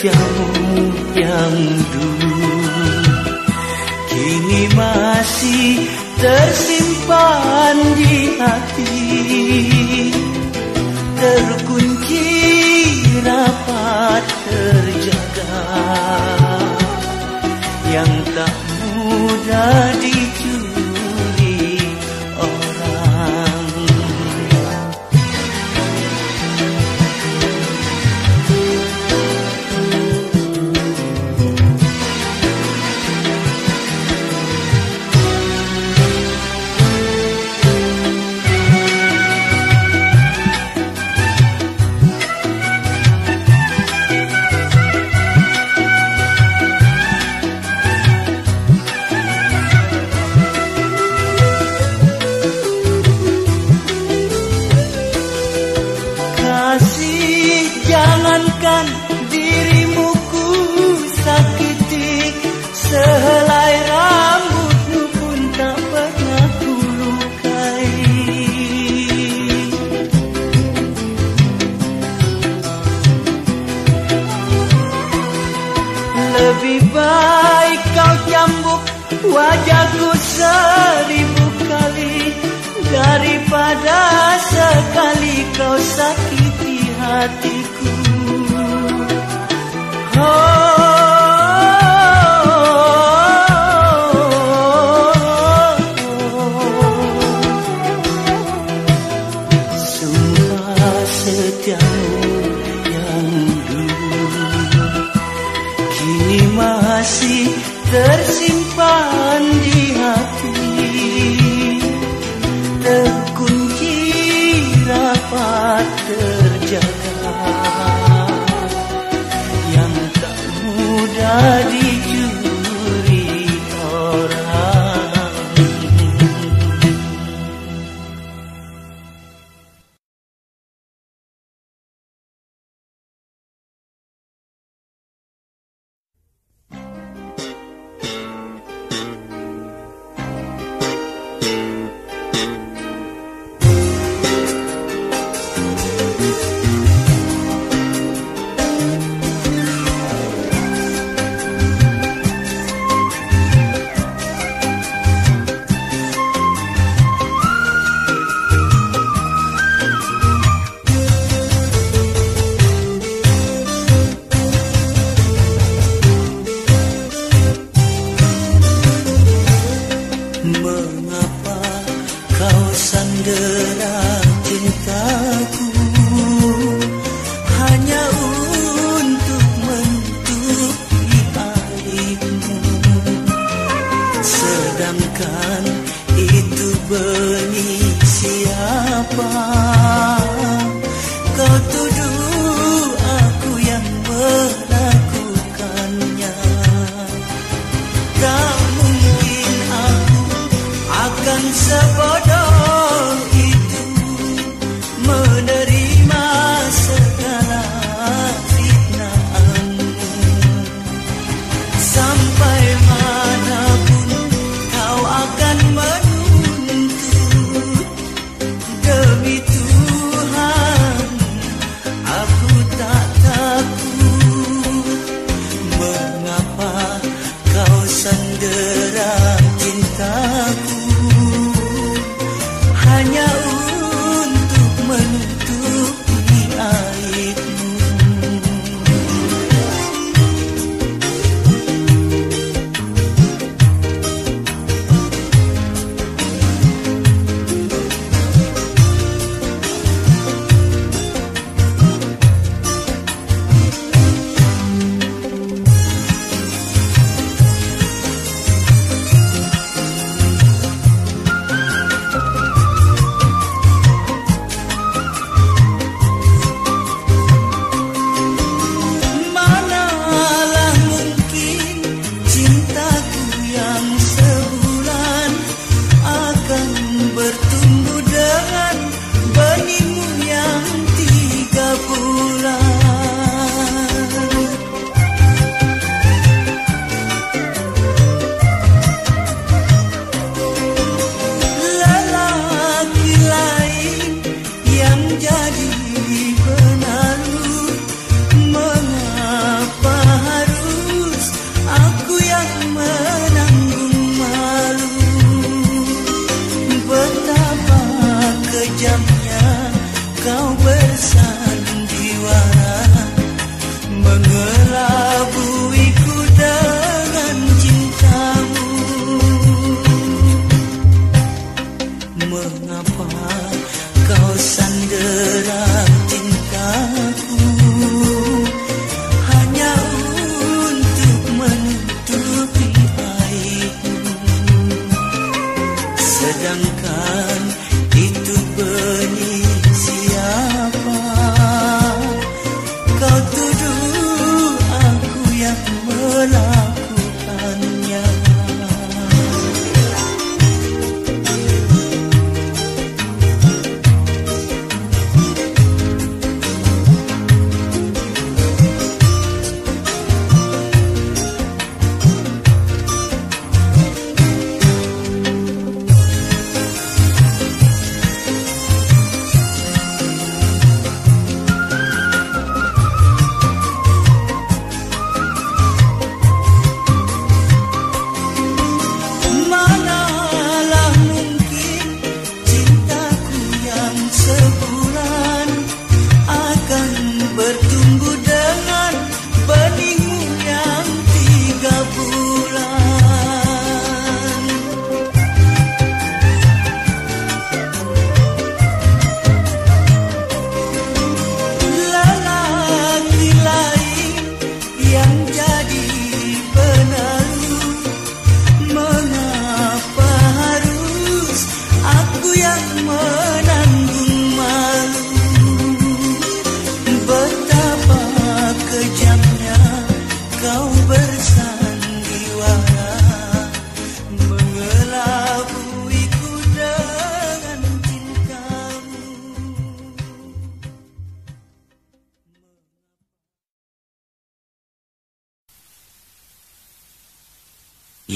Pyau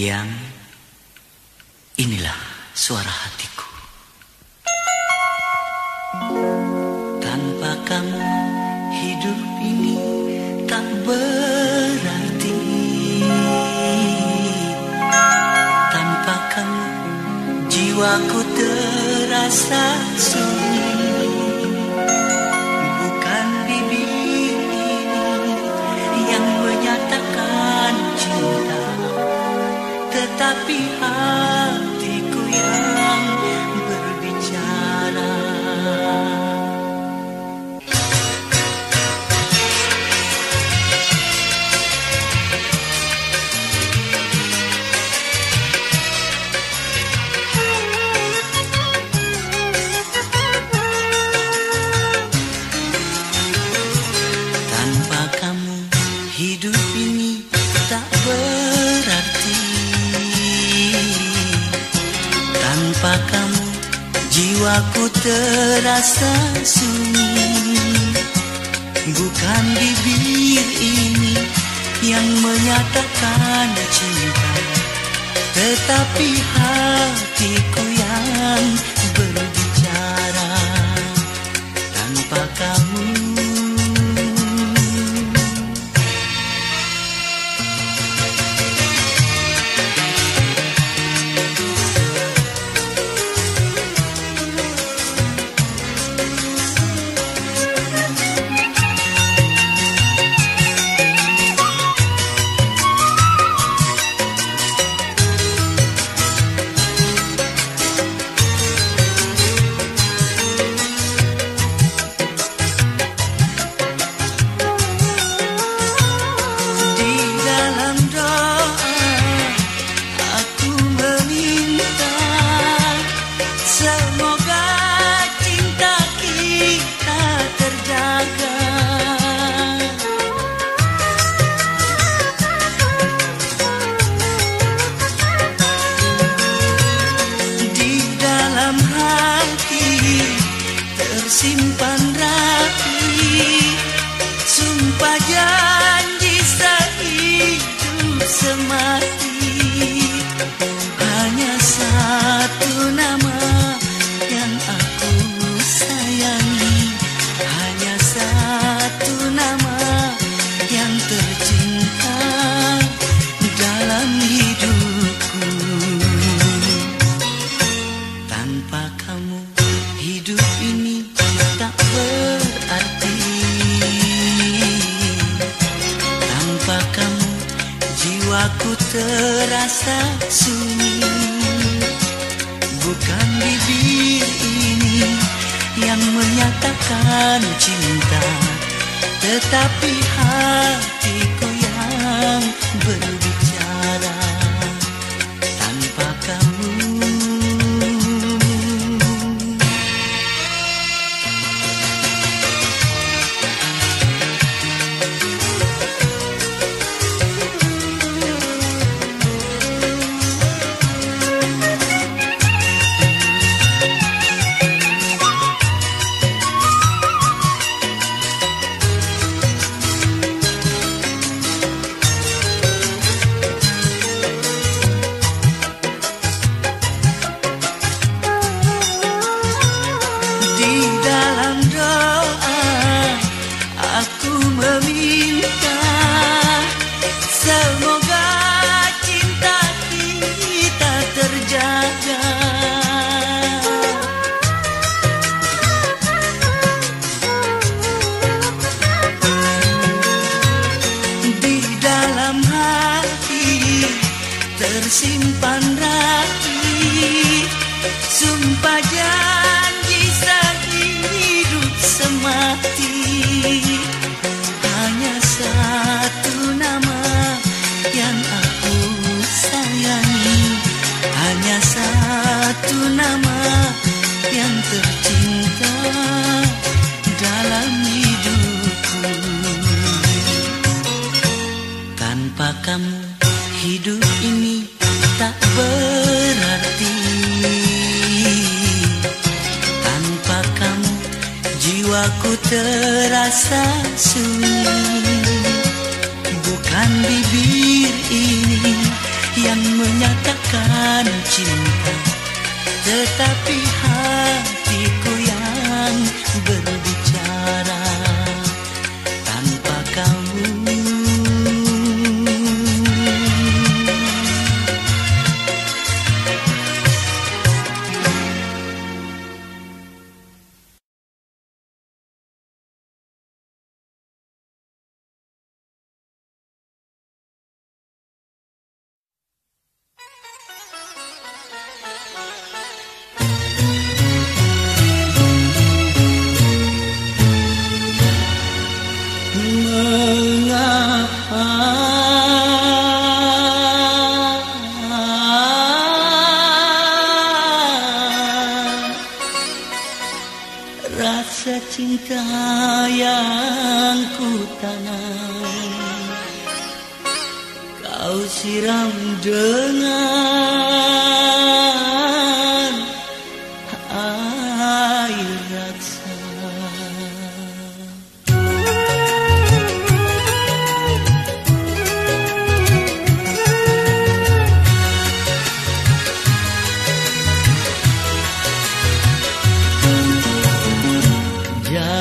yang jiwaku terasa sunyi. Bukan bibir ini yang menyatakan cinta Tetapi hatiku yang berbicara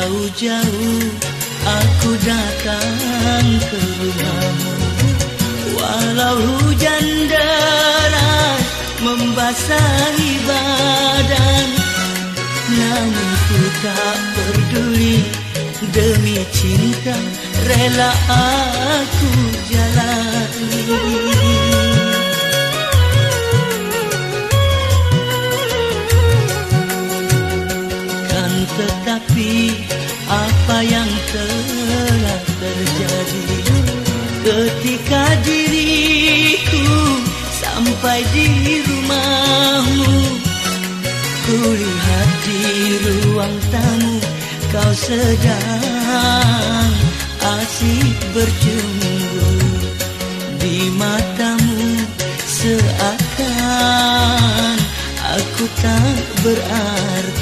Jauh-jauh aku datang ke rumahmu Walau hujan deras membasahi badan Namun ku tak peduli. Demi cinta rela aku jalani. Kan apa yang telah terjadi Ketika diriku sampai di rumahmu. Kulihat di ruang tamu kau sedang asik bercumbu Di matamu. Seakan aku tak berarti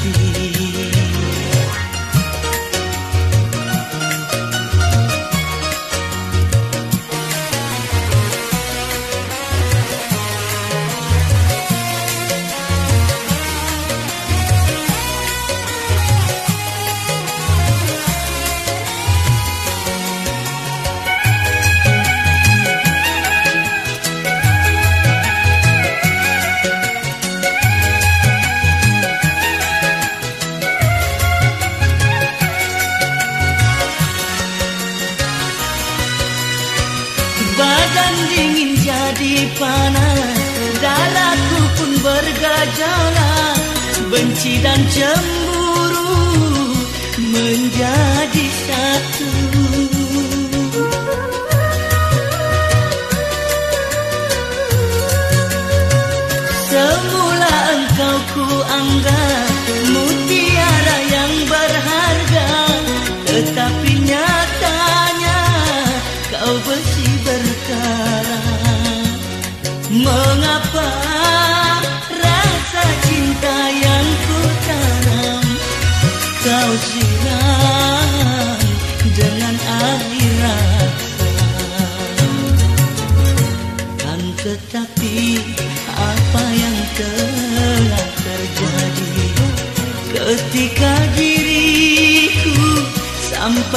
Benci dan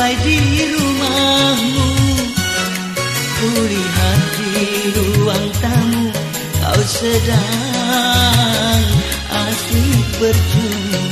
sampai di rumahmu. Kulihat di ruang tamu Kau sedang asik berjumpa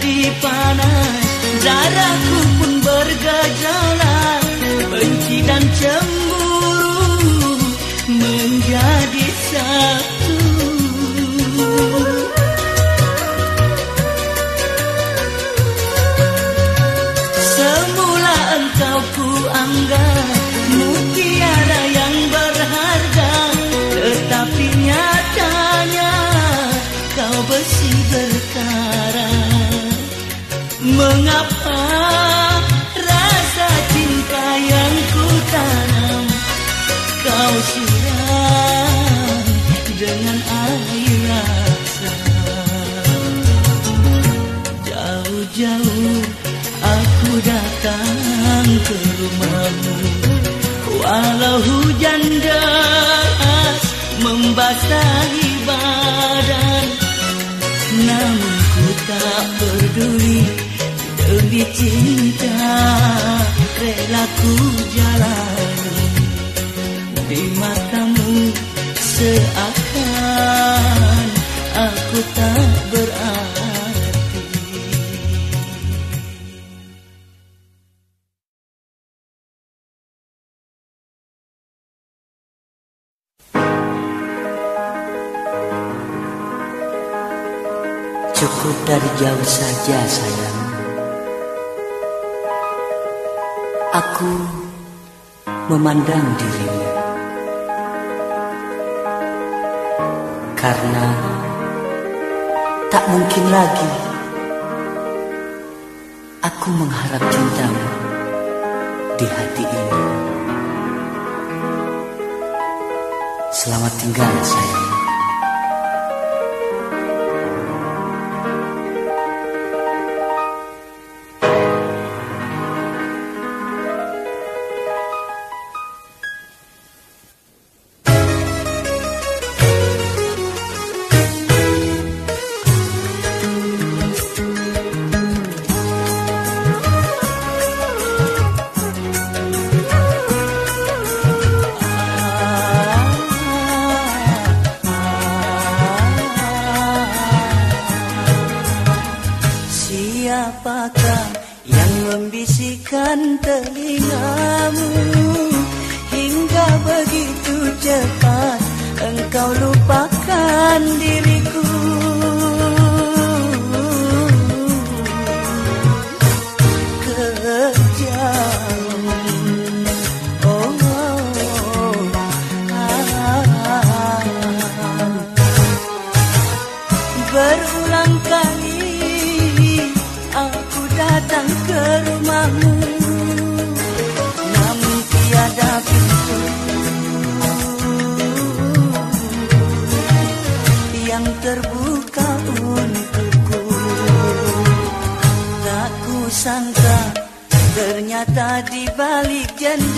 jadi panas Darahku pun bergejolak Benci dan cemburu Menjadi satu ke rumahmu Walau hujan deras membasahi badan Namun ku tak peduli Demi cinta rela ku jauh saja sayang. Aku memandang dirimu. Karena tak mungkin lagi Aku mengharap cintamu di hati ini. Selamat tinggal sayang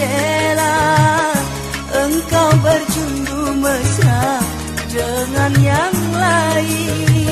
jendela Engkau berjumbu mesra Dengan yang lain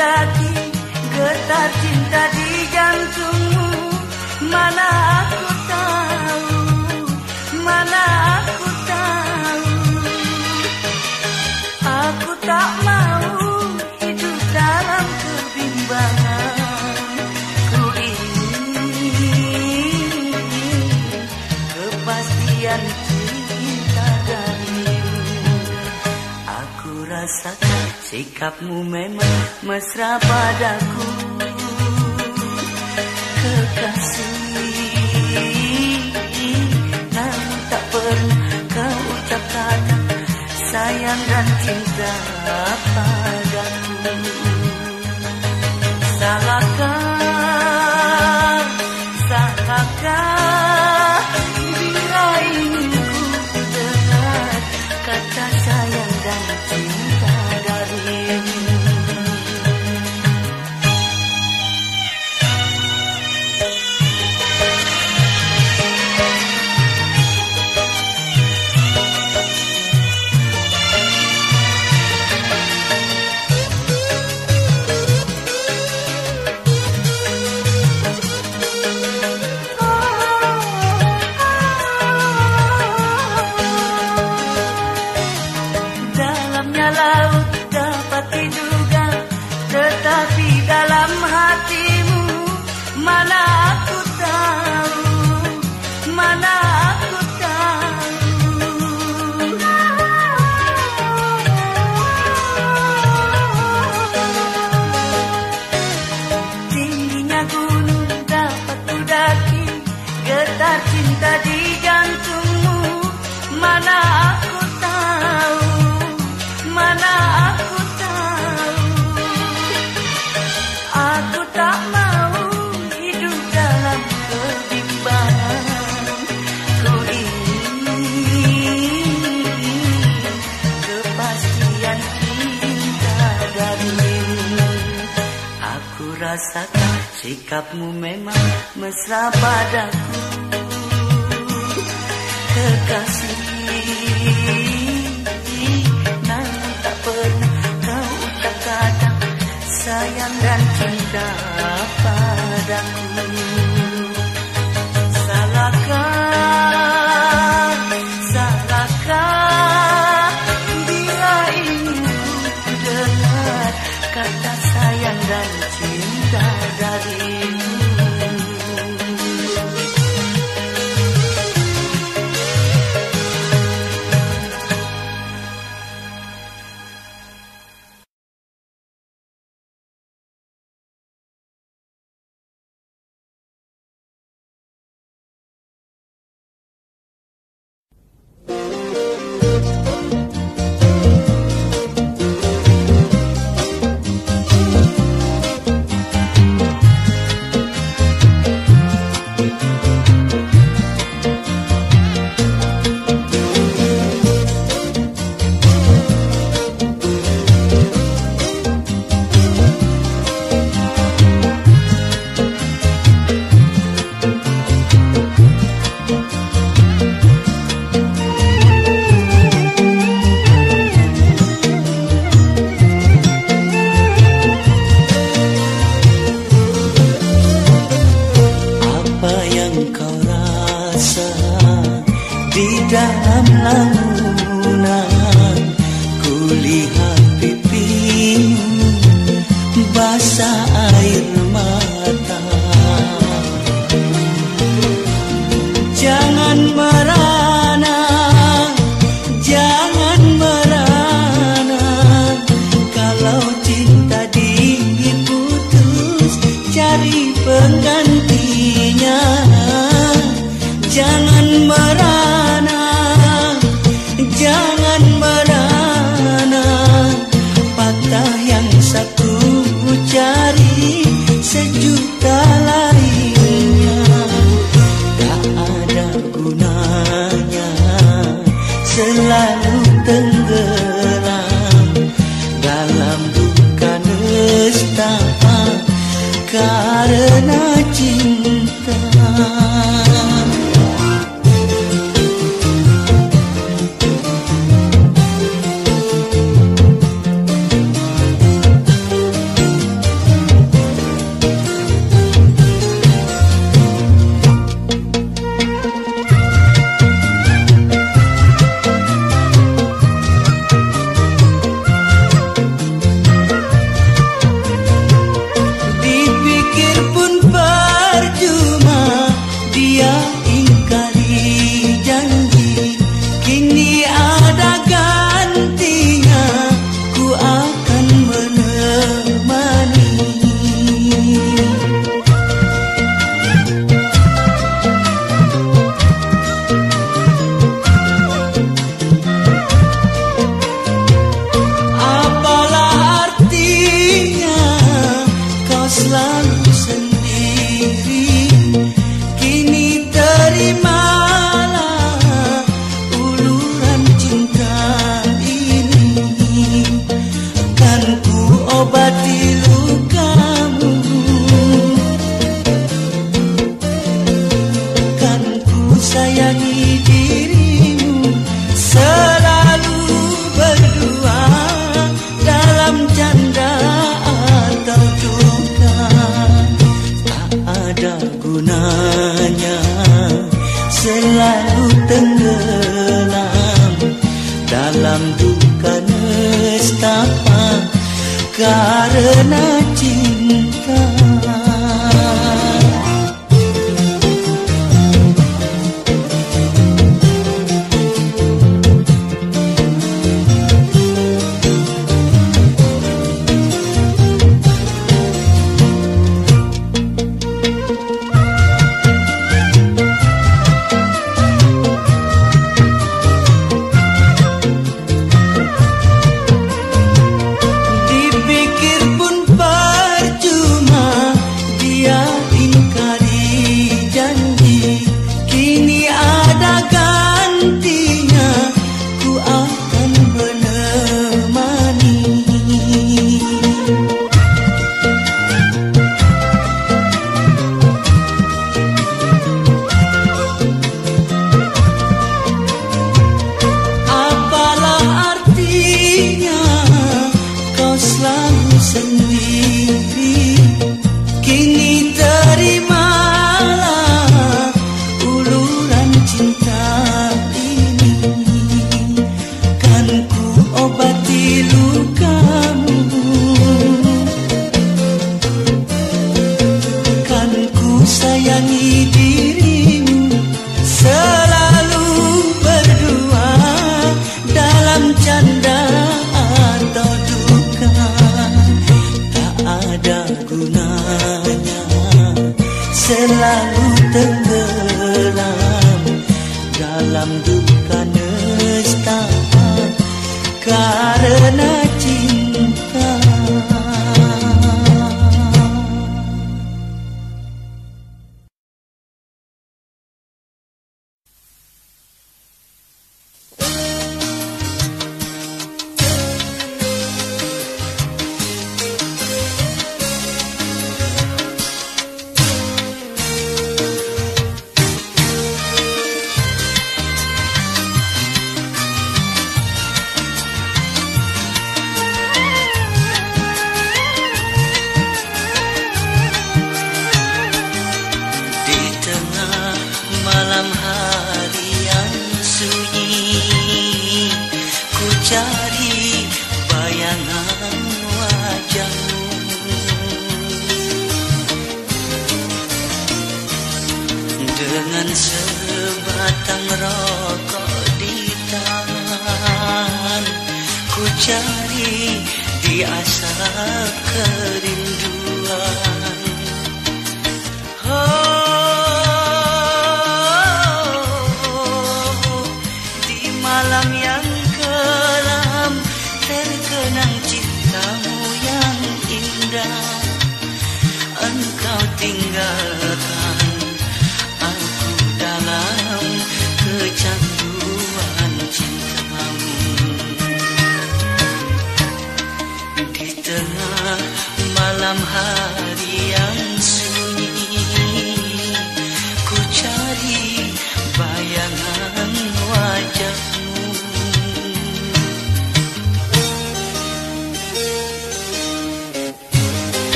daki getar cinta di jantung. Sikapmu memang mesra padaku. Kekasih Namun tak pernah kau ucap kata Sayang dan cinta padaku. Salahkah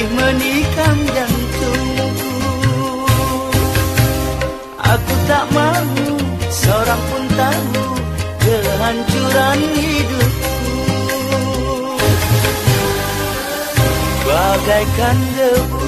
boleh menikam yang tunggu. Aku tak mahu seorang pun tahu kehancuran hidupku. Bagaikan debu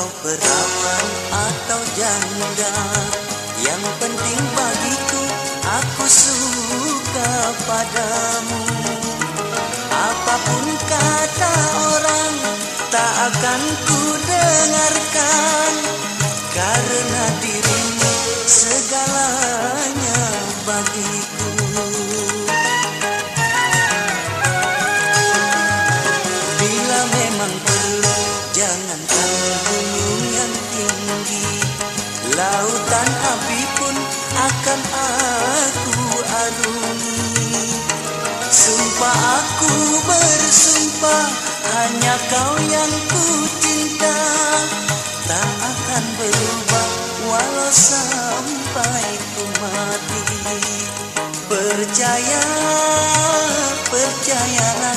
kau perawan atau janda? Yang penting bagiku aku suka padamu. Apapun kata orang tak akan ku dengarkan. Karena dirimu segalanya bagiku Sumpah aku bersumpah Hanya kau yang ku cinta. Tak akan berubah Walau sampai ku mati. Percaya, percayalah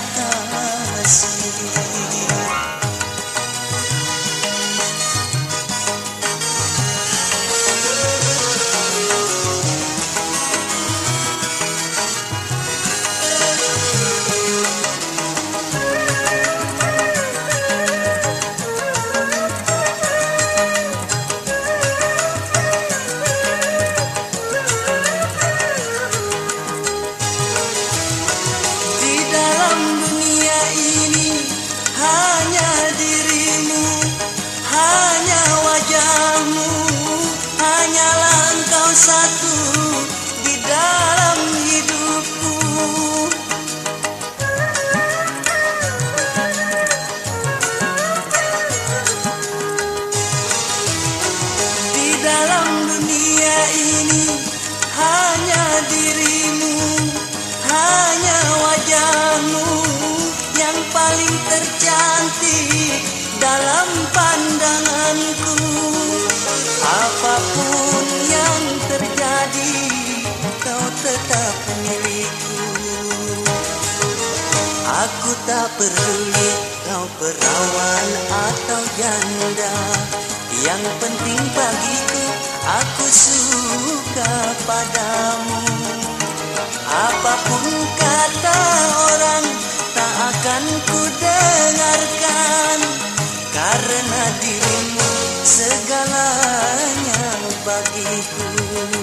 kau tetap milikku. Aku tak peduli kau perawan atau janda. Yang penting bagiku aku suka padamu. Apapun kata orang tak akan ku dengarkan. Karena dirimu segalanya bagiku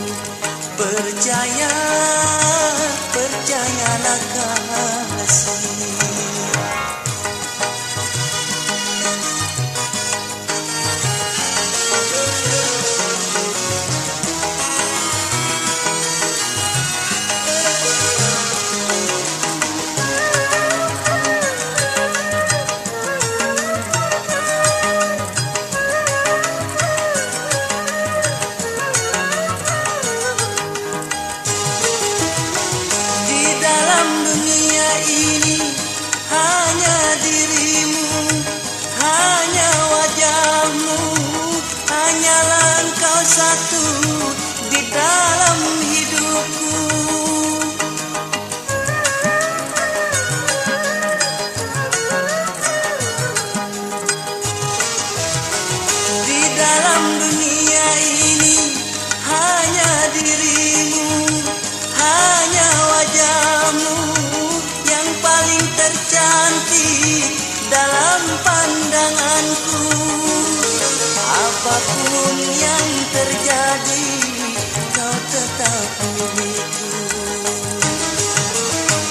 Percaya, percayalah kasih pandanganku. Apapun yang terjadi, kau tetap milikku.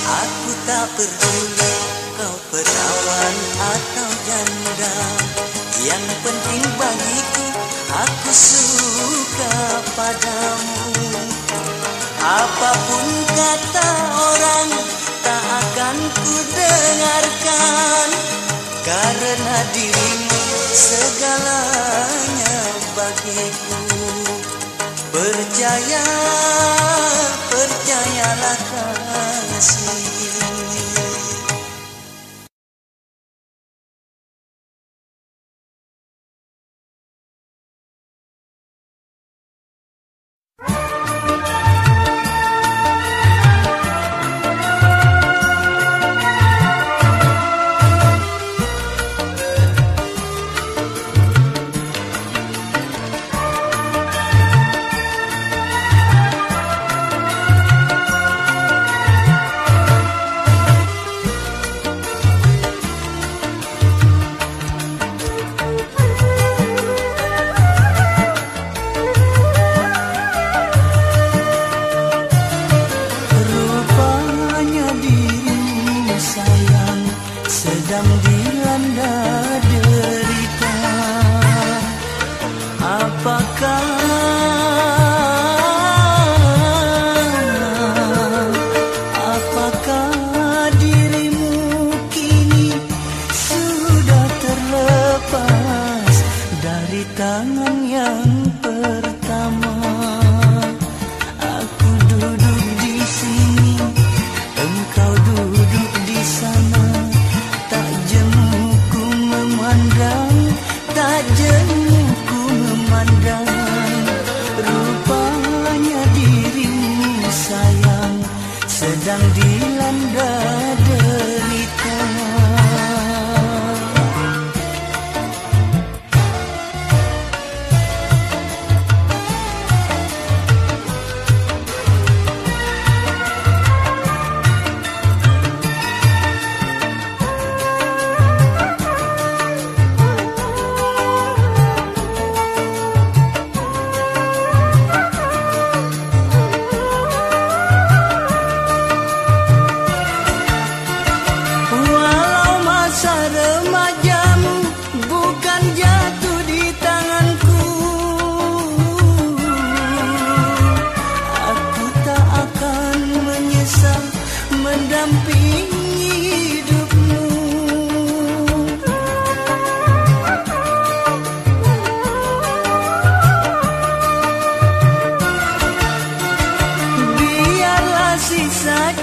Aku tak peduli kau perawan atau janda Yang penting bagiku aku suka padamu Apapun kata orang tak akan ku dengarkan Karena dirimu segalanya bagiku. Percaya, percayalah kasih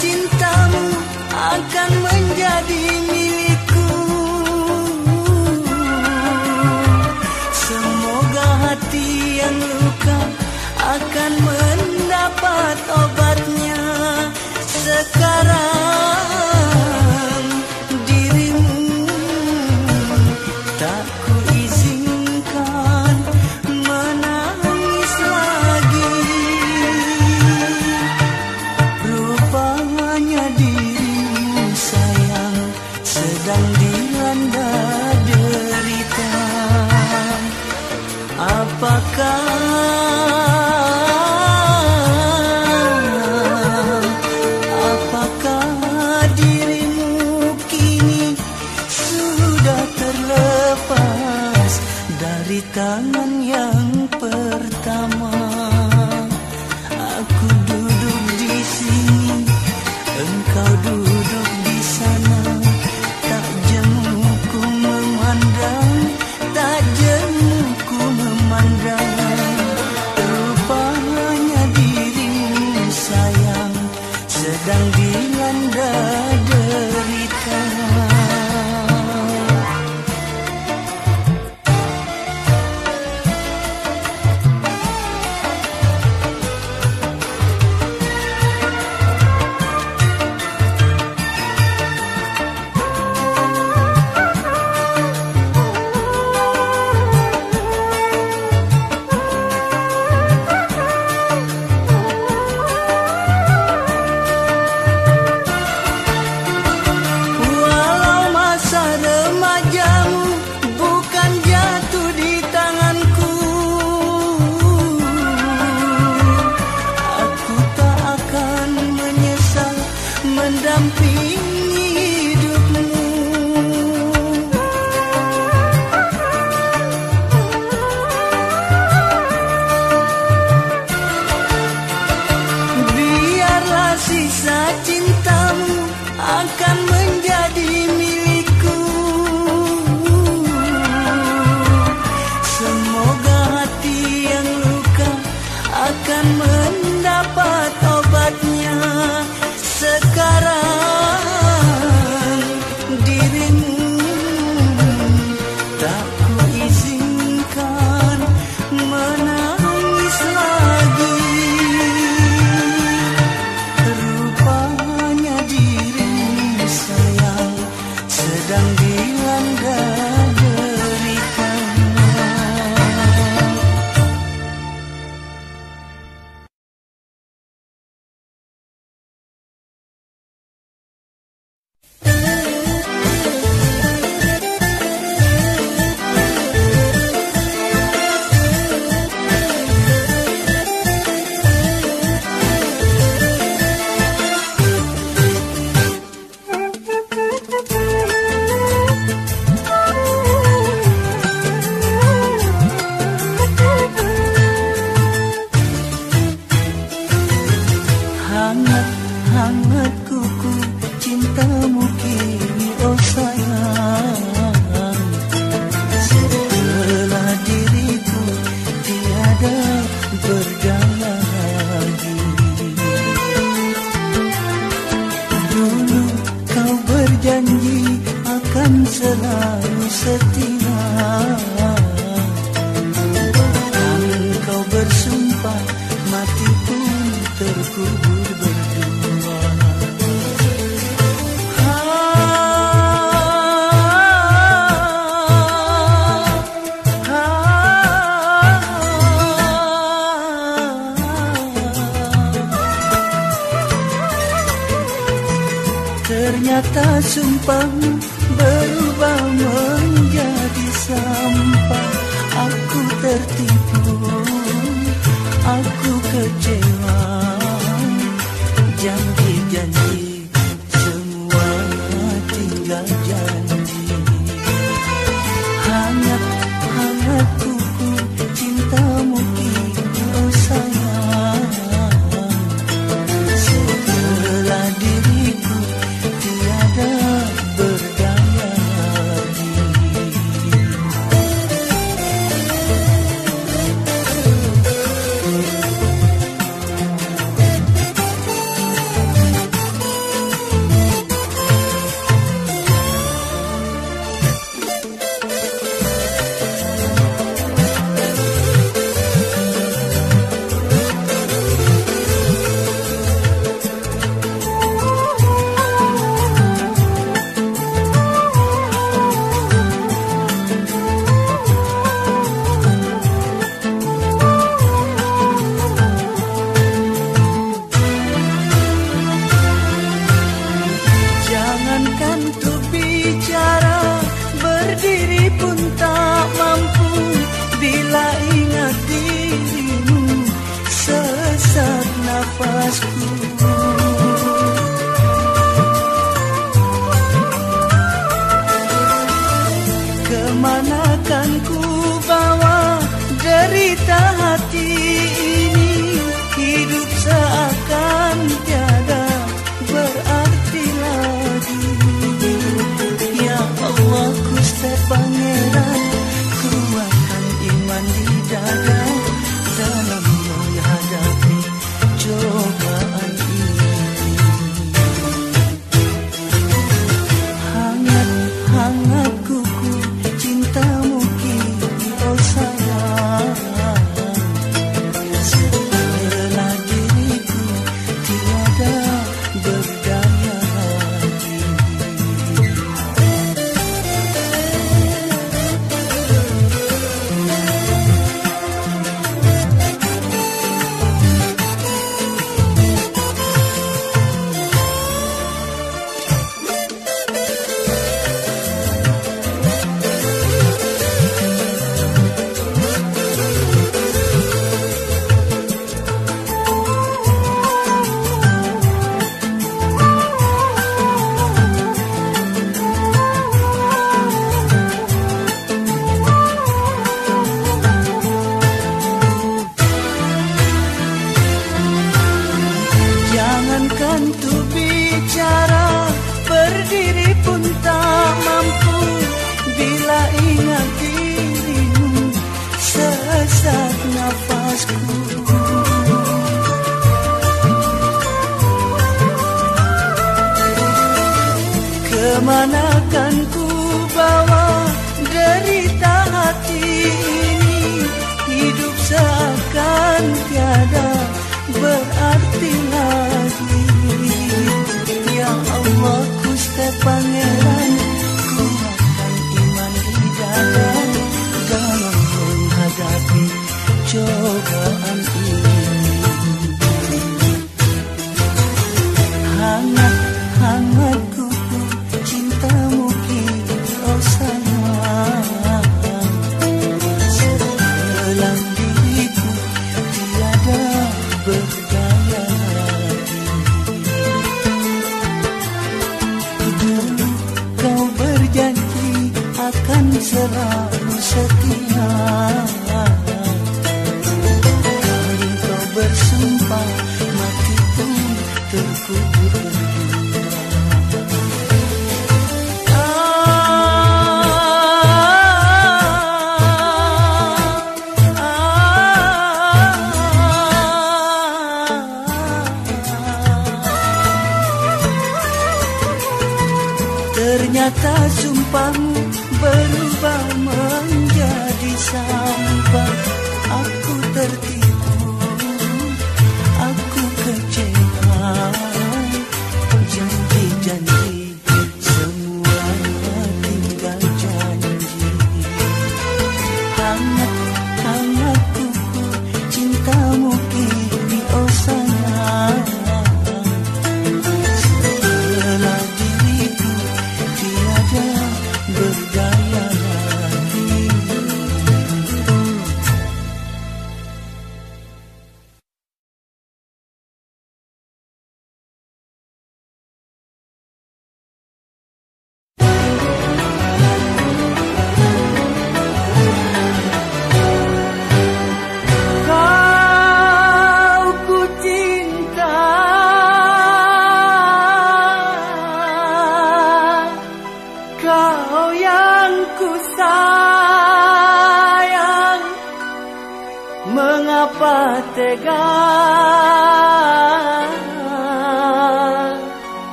cintamu akan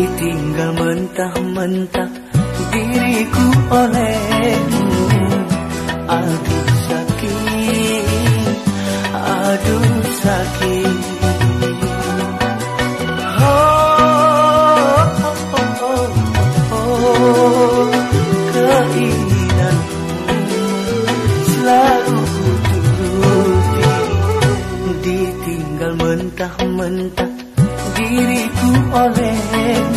ditinggal mentah-mentah diriku olehmu aduh sakit aduh sakit Mentah-mentah diriku olehmu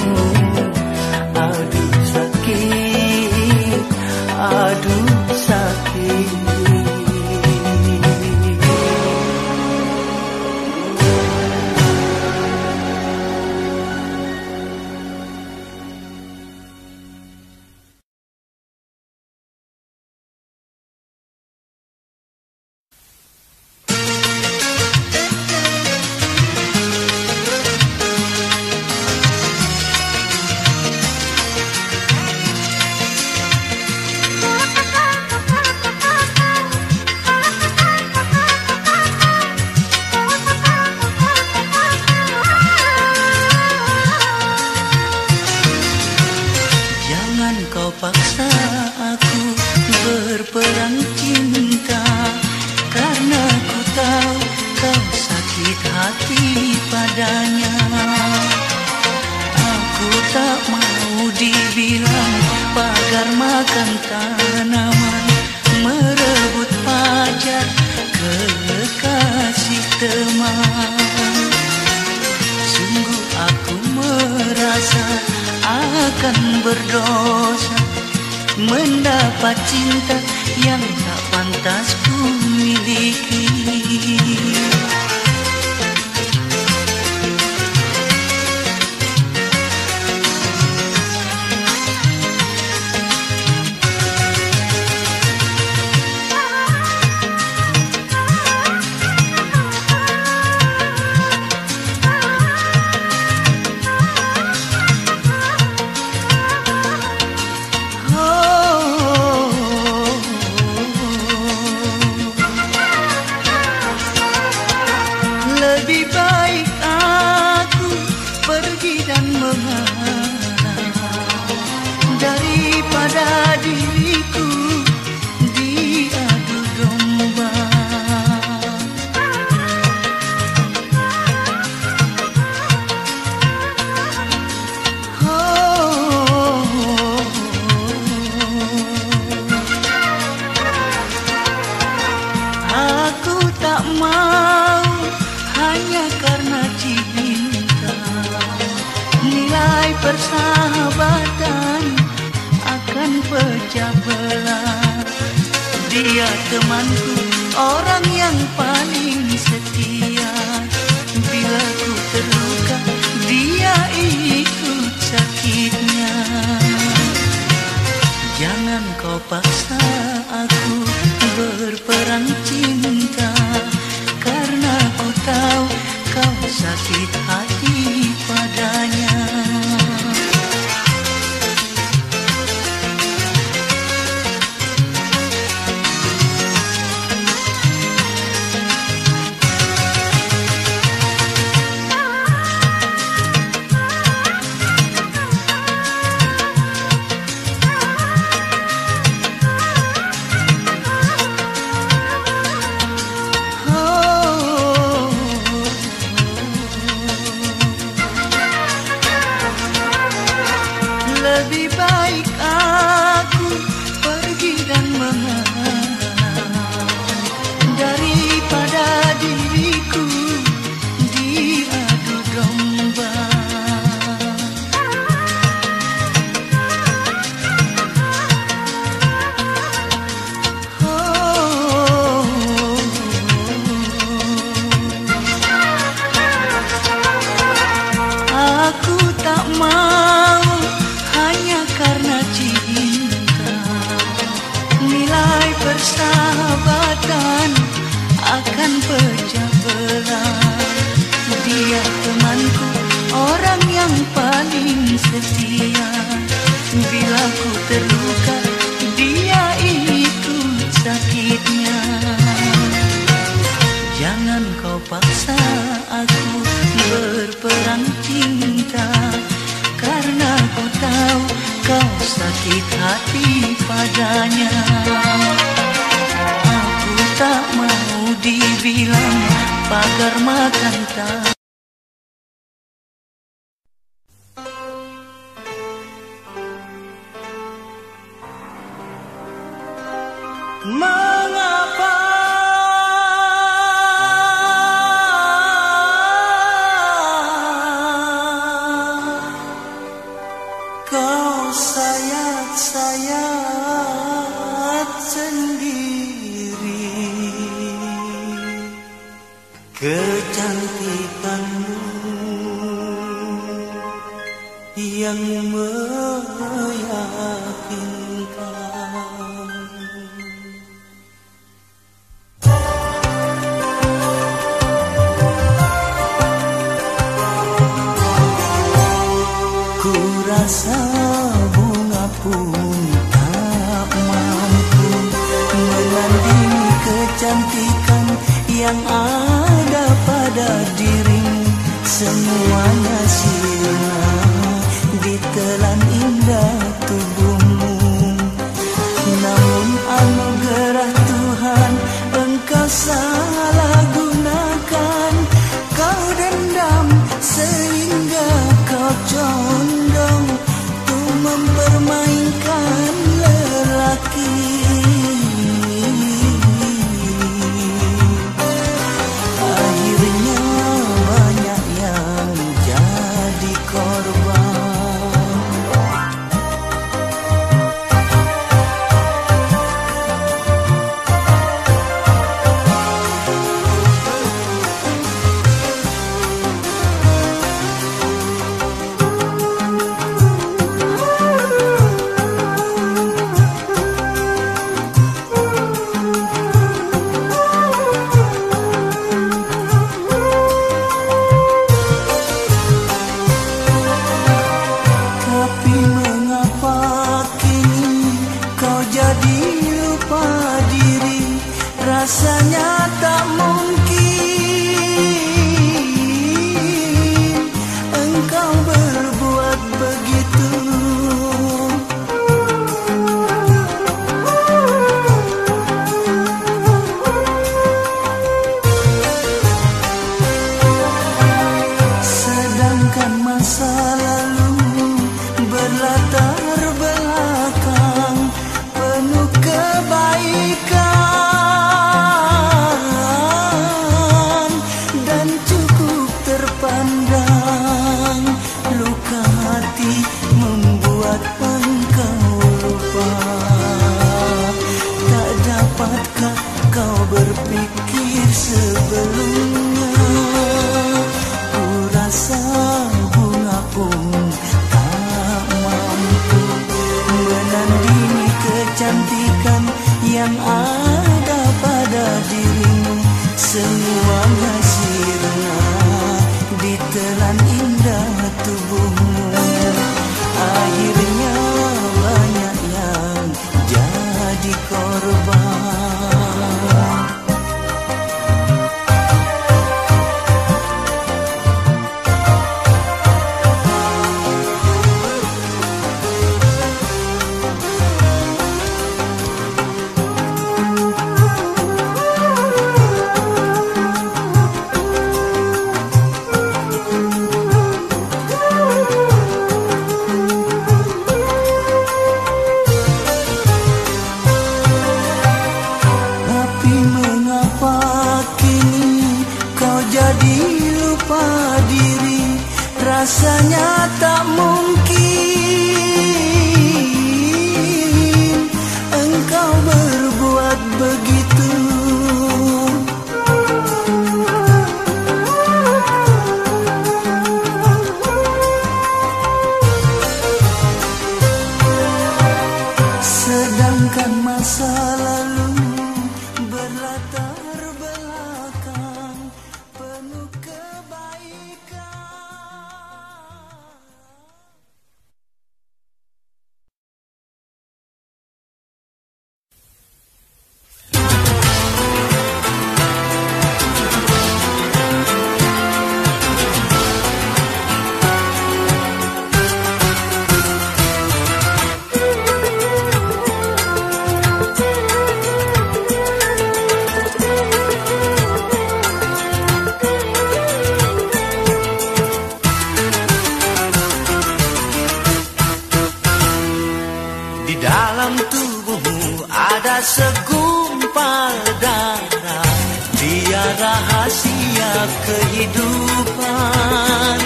Di dalam tubuhmu ada segumpal darah. Dia rahasia kehidupan.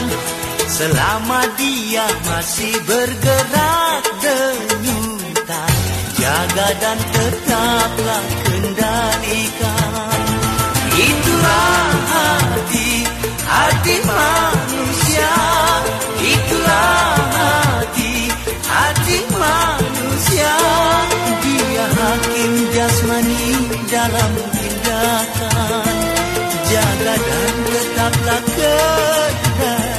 Selama dia masih bergerak denyutan Jaga dan tetaplah kendalikan. Itulah hati, hati manusia. Dalam tindakan Jaga dan tetaplah kendalikan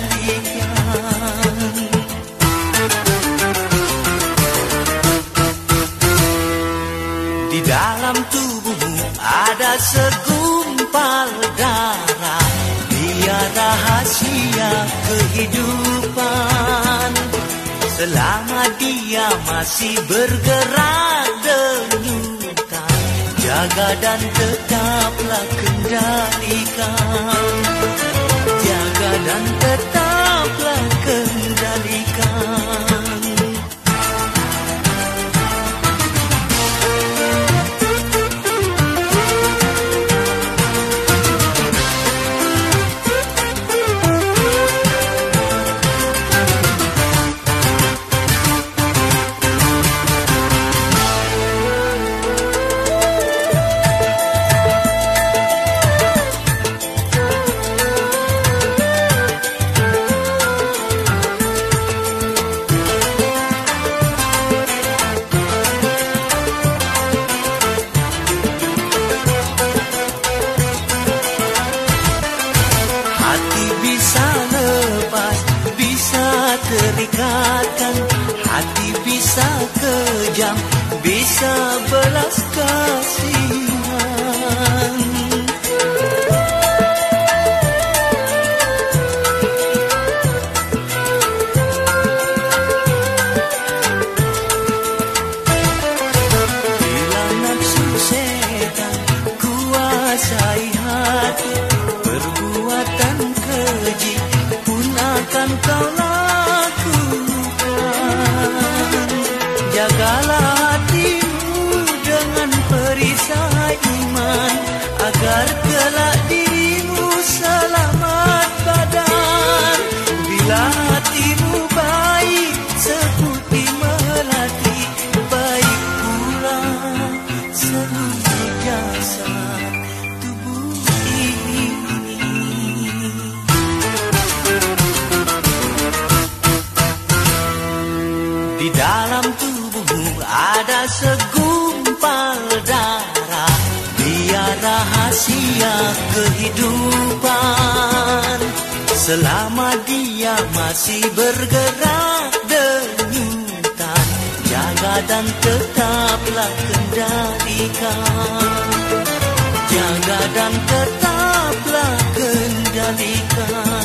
Di dalam tubuhmu ada segumpal darah. Dia rahasia kehidupan. Selama dia masih bergerak Jaga dan tetaplah kendalikan. Jaga dan tetaplah kendalikan सब rahasia kehidupan. Selama dia masih bergerak denyutan Jaga dan tetaplah kendalikan. Jaga dan tetaplah kendalikan